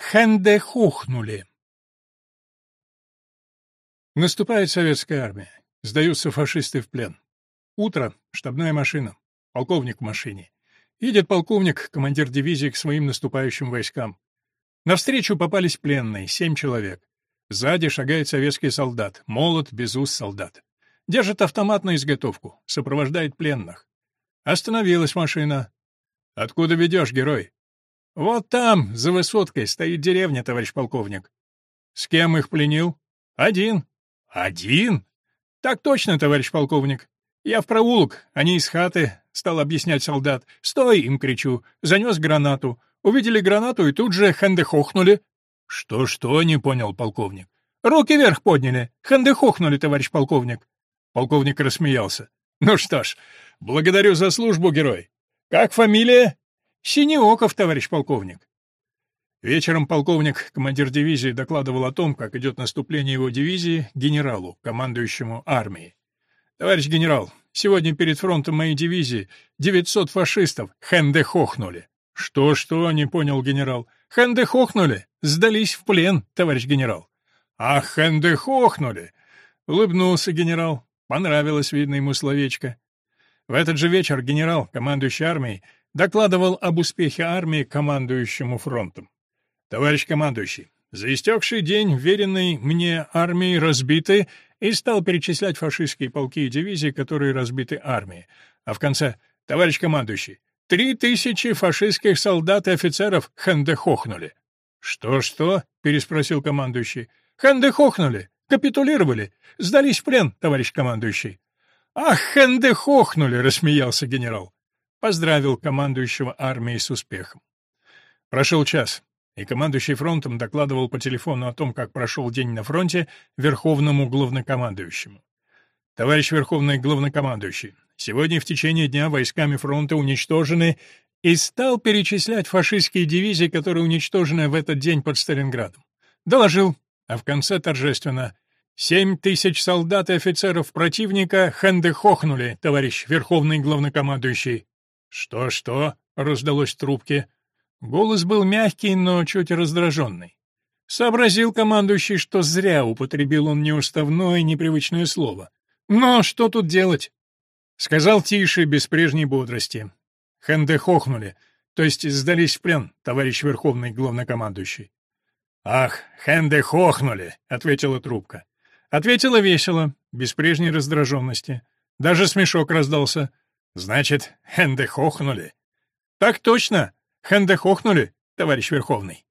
Хендехухнули. Наступает советская армия. Сдаются фашисты в плен. Утро, штабная машина. Полковник в машине. Едет полковник, командир дивизии, к своим наступающим войскам. Навстречу попались пленные, семь человек. Сзади шагает советский солдат, молот, без уст солдат. Держит автомат на изготовку, сопровождает пленных. Остановилась машина. «Откуда ведешь, герой?» «Вот там, за высоткой, стоит деревня, товарищ полковник». «С кем их пленил?» «Один». «Один?» «Так точно, товарищ полковник. Я в проулок, они из хаты», — стал объяснять солдат. «Стой!» — им кричу. Занес гранату. Увидели гранату и тут же хендехохнули. «Что-что?» — не понял полковник. «Руки вверх подняли. Хендехохнули, товарищ полковник». Полковник рассмеялся. «Ну что ж, благодарю за службу, герой. Как фамилия?» «Синеоков, товарищ полковник». Вечером полковник, командир дивизии, докладывал о том, как идет наступление его дивизии генералу, командующему армией. «Товарищ генерал, сегодня перед фронтом моей дивизии 900 фашистов хендехохнули». «Что-что?» — не понял генерал. «Хендехохнули. Сдались в плен, товарищ генерал». «Ах, хендехохнули!» — улыбнулся генерал. Понравилось, видно, ему словечко. В этот же вечер генерал, командующий армией, докладывал об успехе армии командующему фронтом. «Товарищ командующий, за истекший день веренной мне армии разбиты и стал перечислять фашистские полки и дивизии, которые разбиты армией. А в конце «Товарищ командующий, три тысячи фашистских солдат и офицеров хендехохнули». «Что-что?» — переспросил командующий. «Хендехохнули, капитулировали, сдались в плен, товарищ командующий». «Ах, хендехохнули!» — рассмеялся генерал поздравил командующего армией с успехом. Прошел час, и командующий фронтом докладывал по телефону о том, как прошел день на фронте, верховному главнокомандующему. «Товарищ верховный главнокомандующий, сегодня в течение дня войсками фронта уничтожены и стал перечислять фашистские дивизии, которые уничтожены в этот день под Сталинградом. Доложил, а в конце торжественно «Семь тысяч солдат и офицеров противника хендехохнули, товарищ верховный главнокомандующий. «Что-что?» — раздалось в трубке. Голос был мягкий, но чуть раздраженный. Сообразил командующий, что зря употребил он неуставное, непривычное слово. «Но что тут делать?» Сказал тише, без прежней бодрости. Хенде хохнули, то есть сдались в плен, товарищ верховный главнокомандующий. «Ах, хенде хохнули!» — ответила трубка. Ответила весело, без прежней раздраженности. Даже смешок раздался. Значит, хенде хохнули. Так точно, хенде хохнули, товарищ Верховный.